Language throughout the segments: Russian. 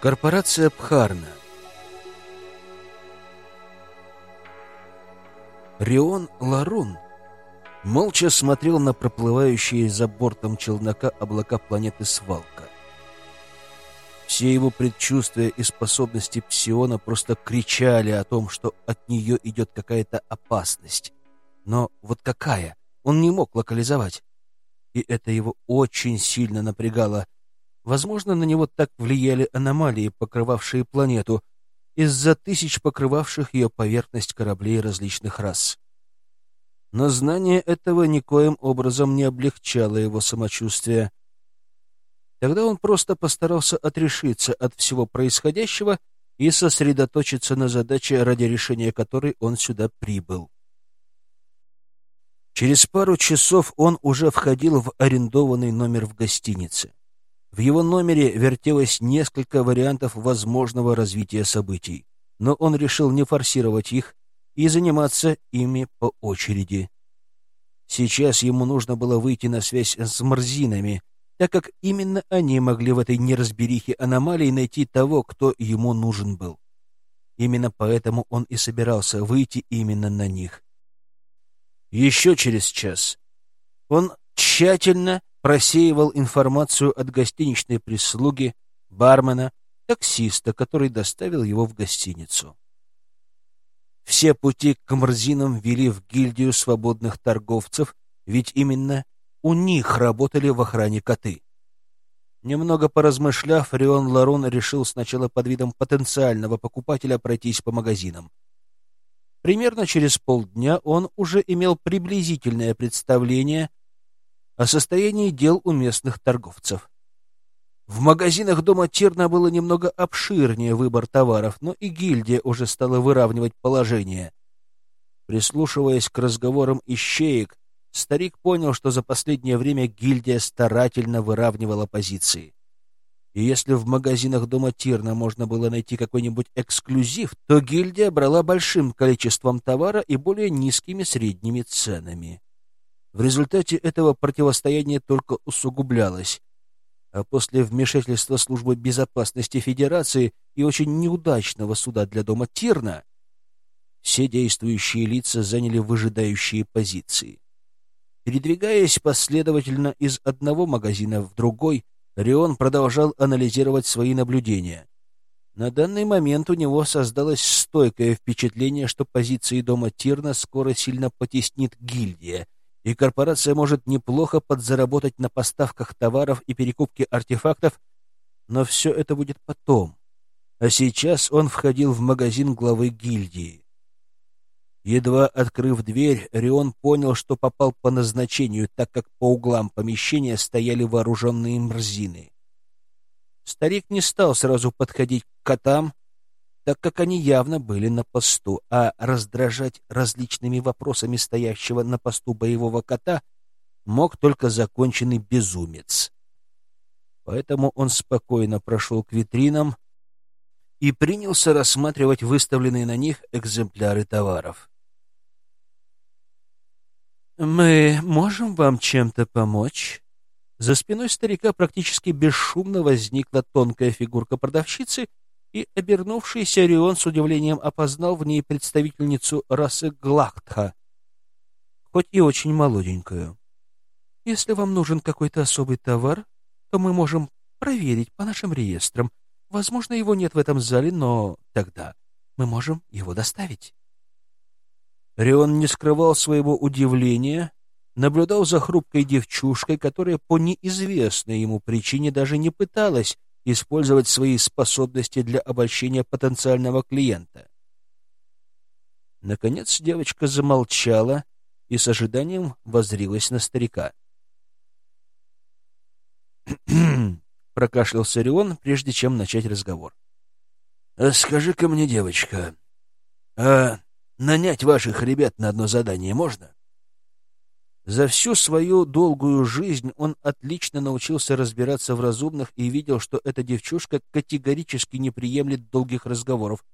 Корпорация Пхарна. Рион Ларун молча смотрел на проплывающие за бортом челнока облака планеты Свалка. Все его предчувствия и способности Псиона просто кричали о том, что от нее идет какая-то опасность. Но вот какая? Он не мог локализовать. И это его очень сильно напрягало — Возможно, на него так влияли аномалии, покрывавшие планету, из-за тысяч покрывавших ее поверхность кораблей различных рас. Но знание этого никоим образом не облегчало его самочувствие. Тогда он просто постарался отрешиться от всего происходящего и сосредоточиться на задаче, ради решения которой он сюда прибыл. Через пару часов он уже входил в арендованный номер в гостинице. В его номере вертелось несколько вариантов возможного развития событий, но он решил не форсировать их и заниматься ими по очереди. Сейчас ему нужно было выйти на связь с Морзинами, так как именно они могли в этой неразберихе аномалии найти того, кто ему нужен был. Именно поэтому он и собирался выйти именно на них. Еще через час он тщательно просеивал информацию от гостиничной прислуги, бармена, таксиста, который доставил его в гостиницу. Все пути к Мрзинам вели в гильдию свободных торговцев, ведь именно у них работали в охране коты. Немного поразмышляв, Рион Ларон решил сначала под видом потенциального покупателя пройтись по магазинам. Примерно через полдня он уже имел приблизительное представление о состоянии дел у местных торговцев. В магазинах дома Тирна было немного обширнее выбор товаров, но и гильдия уже стала выравнивать положение. Прислушиваясь к разговорам ищеек, старик понял, что за последнее время гильдия старательно выравнивала позиции. И если в магазинах дома Тирна можно было найти какой-нибудь эксклюзив, то гильдия брала большим количеством товара и более низкими средними ценами. В результате этого противостояние только усугублялось, а после вмешательства Службы безопасности Федерации и очень неудачного суда для дома Тирна все действующие лица заняли выжидающие позиции. Передвигаясь последовательно из одного магазина в другой, Рион продолжал анализировать свои наблюдения. На данный момент у него создалось стойкое впечатление, что позиции дома Тирна скоро сильно потеснит гильдия — и корпорация может неплохо подзаработать на поставках товаров и перекупке артефактов, но все это будет потом. А сейчас он входил в магазин главы гильдии. Едва открыв дверь, Рион понял, что попал по назначению, так как по углам помещения стояли вооруженные мрзины. Старик не стал сразу подходить к котам, так как они явно были на посту, а раздражать различными вопросами стоящего на посту боевого кота мог только законченный безумец. Поэтому он спокойно прошел к витринам и принялся рассматривать выставленные на них экземпляры товаров. «Мы можем вам чем-то помочь?» За спиной старика практически бесшумно возникла тонкая фигурка продавщицы — и обернувшийся Орион с удивлением опознал в ней представительницу расы Глахтха, хоть и очень молоденькую. Если вам нужен какой-то особый товар, то мы можем проверить по нашим реестрам. Возможно, его нет в этом зале, но тогда мы можем его доставить. Рион не скрывал своего удивления, наблюдал за хрупкой девчушкой, которая по неизвестной ему причине даже не пыталась использовать свои способности для обольщения потенциального клиента. Наконец девочка замолчала и с ожиданием воззрилась на старика. прокашлялся Рион, прежде чем начать разговор. «А «Скажи-ка мне, девочка, а нанять ваших ребят на одно задание можно?» За всю свою долгую жизнь он отлично научился разбираться в разумных и видел, что эта девчушка категорически не приемлет долгих разговоров,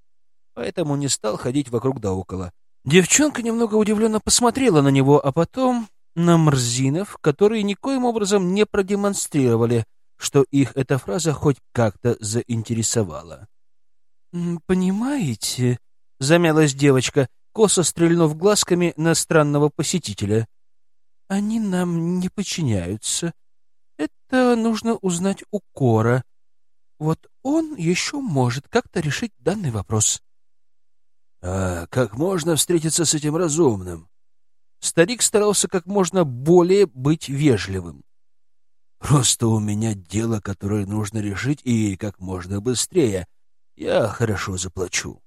поэтому не стал ходить вокруг да около. Девчонка немного удивленно посмотрела на него, а потом на Мрзинов, которые никоим образом не продемонстрировали что их эта фраза хоть как-то заинтересовала. «Понимаете», — замялась девочка, косо стрельнув глазками на странного посетителя, — «они нам не подчиняются. Это нужно узнать у Кора. Вот он еще может как-то решить данный вопрос». «А как можно встретиться с этим разумным?» Старик старался как можно более быть вежливым. «Просто у меня дело, которое нужно решить, и как можно быстрее. Я хорошо заплачу».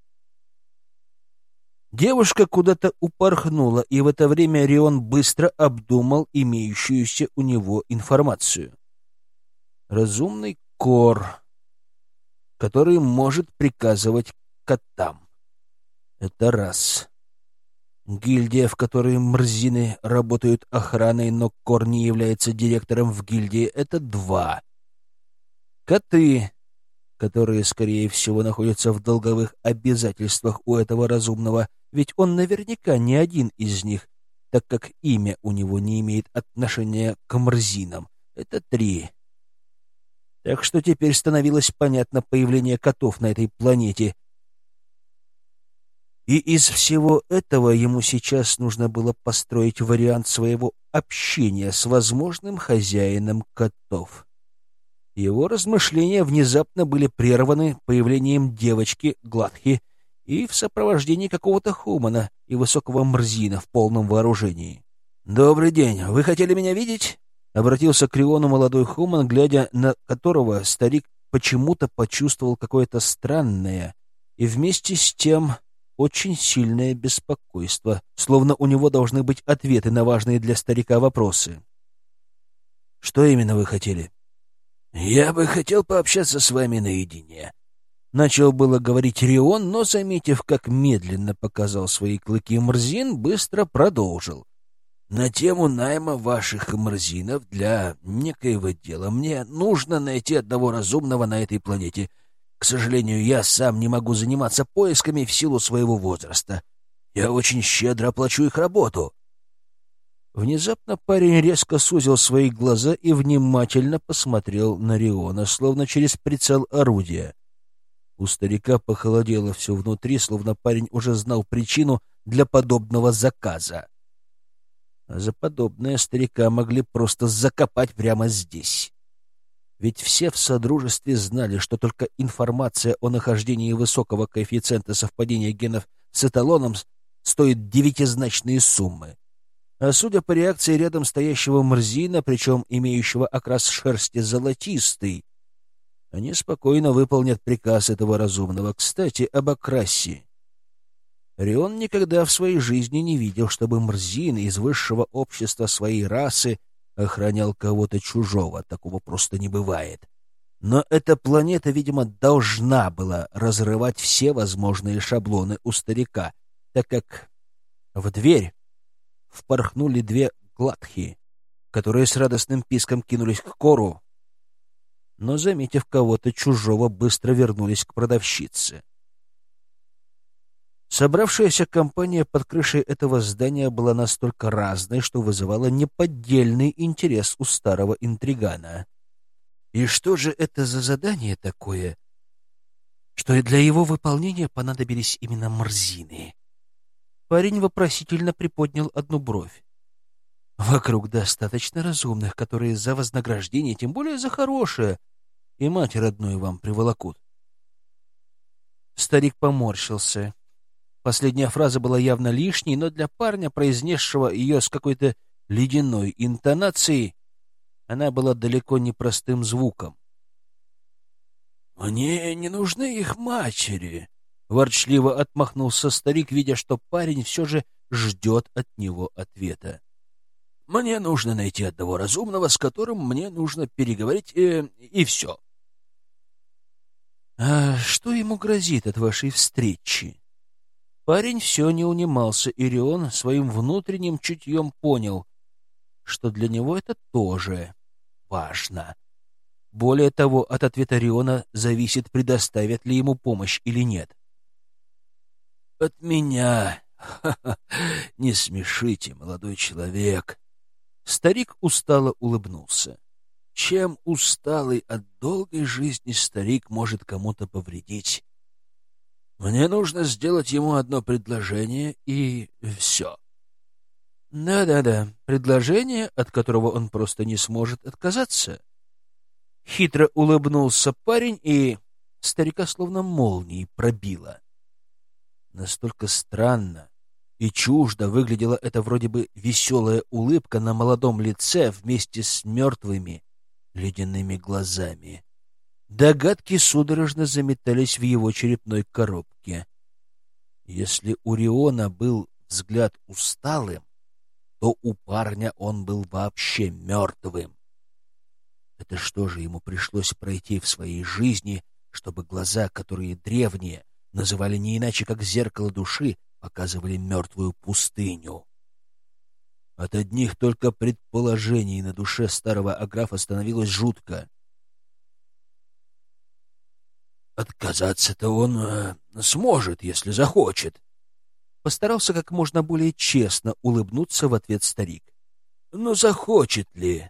Девушка куда-то упорхнула, и в это время Рион быстро обдумал имеющуюся у него информацию. Разумный кор, который может приказывать котам. Это раз. Гильдия, в которой мрзины работают охраной, но Кор не является директором в гильдии, это два. Коты, которые, скорее всего, находятся в долговых обязательствах у этого разумного, ведь он наверняка не один из них, так как имя у него не имеет отношения к мрзинам. Это три. Так что теперь становилось понятно появление котов на этой планете. И из всего этого ему сейчас нужно было построить вариант своего общения с возможным хозяином котов. Его размышления внезапно были прерваны появлением девочки Гладхи и в сопровождении какого-то хумана и высокого мрзина в полном вооружении. «Добрый день. Вы хотели меня видеть?» — обратился к Риону молодой хуман, глядя на которого старик почему-то почувствовал какое-то странное и вместе с тем очень сильное беспокойство, словно у него должны быть ответы на важные для старика вопросы. «Что именно вы хотели?» «Я бы хотел пообщаться с вами наедине». Начал было говорить Рион, но, заметив, как медленно показал свои клыки Мрзин, быстро продолжил. «На тему найма ваших Мрзинов для некоего дела мне нужно найти одного разумного на этой планете. К сожалению, я сам не могу заниматься поисками в силу своего возраста. Я очень щедро оплачу их работу. Внезапно парень резко сузил свои глаза и внимательно посмотрел на Риона, словно через прицел орудия. У старика похолодело все внутри, словно парень уже знал причину для подобного заказа. А за подобное старика могли просто закопать прямо здесь. Ведь все в Содружестве знали, что только информация о нахождении высокого коэффициента совпадения генов с эталоном стоит девятизначные суммы. А судя по реакции рядом стоящего Мрзина, причем имеющего окрас шерсти золотистый, они спокойно выполнят приказ этого разумного. Кстати, об окрасе. Рион никогда в своей жизни не видел, чтобы Мрзин из высшего общества своей расы охранял кого-то чужого. Такого просто не бывает. Но эта планета, видимо, должна была разрывать все возможные шаблоны у старика, так как в дверь впорхнули две гладхи, которые с радостным писком кинулись к кору, но, заметив кого-то чужого, быстро вернулись к продавщице. Собравшаяся компания под крышей этого здания была настолько разной, что вызывала неподдельный интерес у старого интригана. И что же это за задание такое, что и для его выполнения понадобились именно морзины? Парень вопросительно приподнял одну бровь. Вокруг достаточно разумных, которые за вознаграждение, тем более за хорошее, и мать родную вам приволокут. Старик поморщился. Последняя фраза была явно лишней, но для парня, произнесшего ее с какой-то ледяной интонацией, она была далеко не простым звуком. «Мне не нужны их матери», Ворчливо отмахнулся старик, видя, что парень все же ждет от него ответа. «Мне нужно найти одного разумного, с которым мне нужно переговорить, э, и все». «А что ему грозит от вашей встречи?» Парень все не унимался, и Рион своим внутренним чутьем понял, что для него это тоже важно. Более того, от ответа Риона зависит, предоставят ли ему помощь или нет. От меня. Не смешите, молодой человек. Старик устало улыбнулся. чем усталый от долгой жизни старик может кому-то повредить. Мне нужно сделать ему одно предложение, и все. Да-да-да, предложение, от которого он просто не сможет отказаться. Хитро улыбнулся парень, и старика словно молнией пробило. Настолько странно и чуждо выглядела эта вроде бы веселая улыбка на молодом лице вместе с мертвыми ледяными глазами. Догадки судорожно заметались в его черепной коробке. Если у Риона был взгляд усталым, то у парня он был вообще мертвым. Это что же ему пришлось пройти в своей жизни, чтобы глаза, которые древние, называли не иначе как зеркало души, показывали мертвую пустыню? От одних только предположений на душе старого Аграфа становилось жутко. Отказаться-то он э, сможет, если захочет. Постарался как можно более честно улыбнуться в ответ старик. Но захочет ли?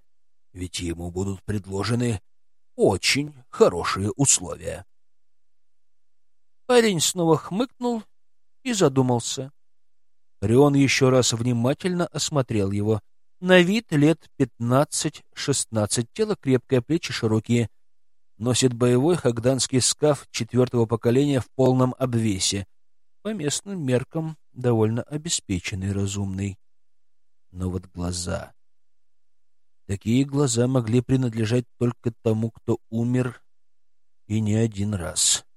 Ведь ему будут предложены очень хорошие условия. Парень снова хмыкнул и задумался. Рион еще раз внимательно осмотрел его. На вид лет пятнадцать-шестнадцать, тело крепкое, плечи широкие. Носит боевой хагданский скаф четвертого поколения в полном обвесе. По местным меркам довольно обеспеченный, разумный. Но вот глаза... Такие глаза могли принадлежать только тому, кто умер, и не один раз.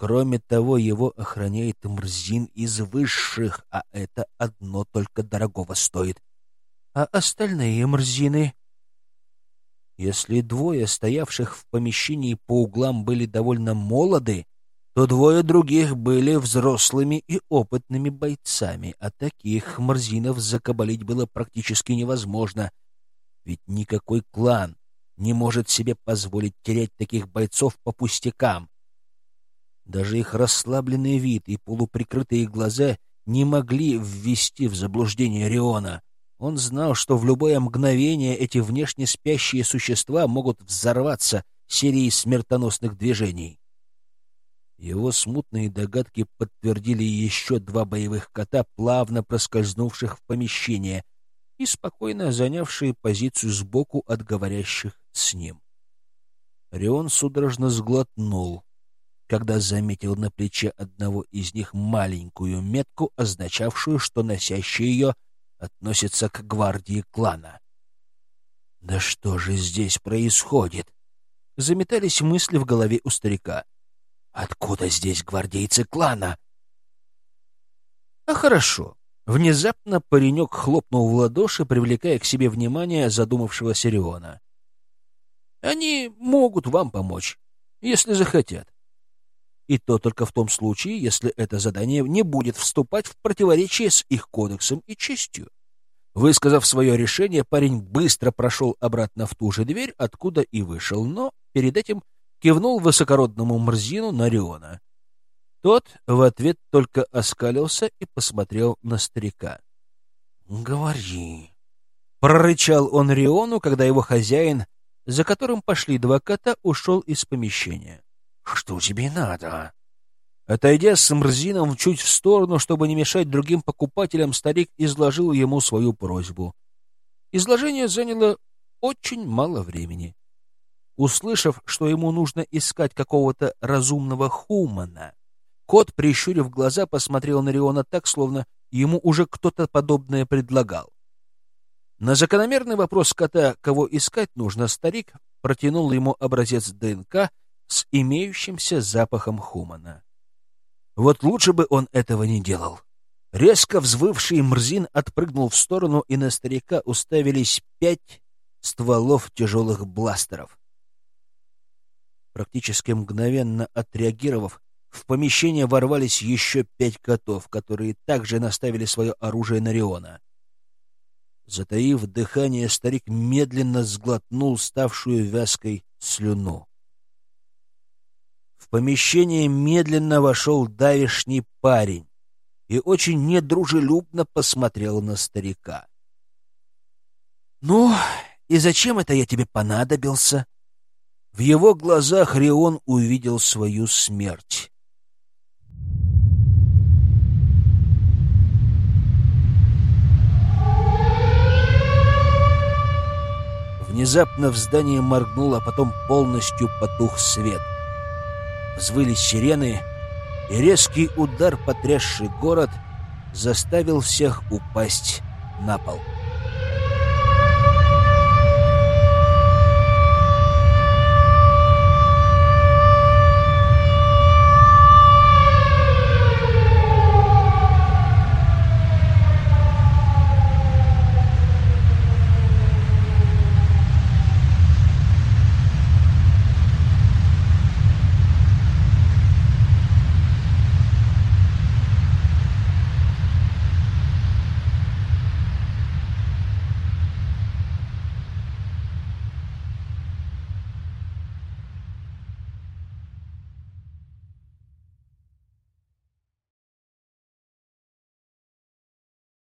Кроме того, его охраняет Мрзин из высших, а это одно только дорогого стоит. А остальные Мрзины... Если двое стоявших в помещении по углам были довольно молоды, то двое других были взрослыми и опытными бойцами, а таких Мрзинов закабалить было практически невозможно, ведь никакой клан не может себе позволить терять таких бойцов по пустякам. Даже их расслабленный вид и полуприкрытые глаза не могли ввести в заблуждение Риона. Он знал, что в любое мгновение эти внешне спящие существа могут взорваться серией смертоносных движений. Его смутные догадки подтвердили еще два боевых кота, плавно проскользнувших в помещение и спокойно занявшие позицию сбоку от говорящих с ним. Рион судорожно сглотнул когда заметил на плече одного из них маленькую метку, означавшую, что носящий ее относится к гвардии клана. «Да что же здесь происходит?» Заметались мысли в голове у старика. «Откуда здесь гвардейцы клана?» «А хорошо». Внезапно паренек хлопнул в ладоши, привлекая к себе внимание задумавшегося Риона. «Они могут вам помочь, если захотят и то только в том случае, если это задание не будет вступать в противоречие с их кодексом и честью. Высказав свое решение, парень быстро прошел обратно в ту же дверь, откуда и вышел, но перед этим кивнул высокородному Мрзину на Риона. Тот в ответ только оскалился и посмотрел на старика. — Говори. Прорычал он Риону, когда его хозяин, за которым пошли два кота, ушел из помещения. Что тебе надо? Отойдя с Мрзином чуть в сторону, чтобы не мешать другим покупателям, старик изложил ему свою просьбу. Изложение заняло очень мало времени. Услышав, что ему нужно искать какого-то разумного хумана, кот, прищурив глаза, посмотрел на Риона так, словно ему уже кто-то подобное предлагал. На закономерный вопрос кота, кого искать нужно, старик протянул ему образец ДНК с имеющимся запахом хумана. Вот лучше бы он этого не делал. Резко взвывший Мрзин отпрыгнул в сторону, и на старика уставились пять стволов тяжелых бластеров. Практически мгновенно отреагировав, в помещение ворвались еще пять котов, которые также наставили свое оружие на Риона. Затаив дыхание, старик медленно сглотнул ставшую вязкой слюну помещение медленно вошел давишний парень и очень недружелюбно посмотрел на старика. — Ну, И зачем это я тебе понадобился?» В его глазах Рион увидел свою смерть. Внезапно в здании моргнул, а потом полностью потух свет. Взвыли сирены, и резкий удар, потрясший город, заставил всех упасть на пол.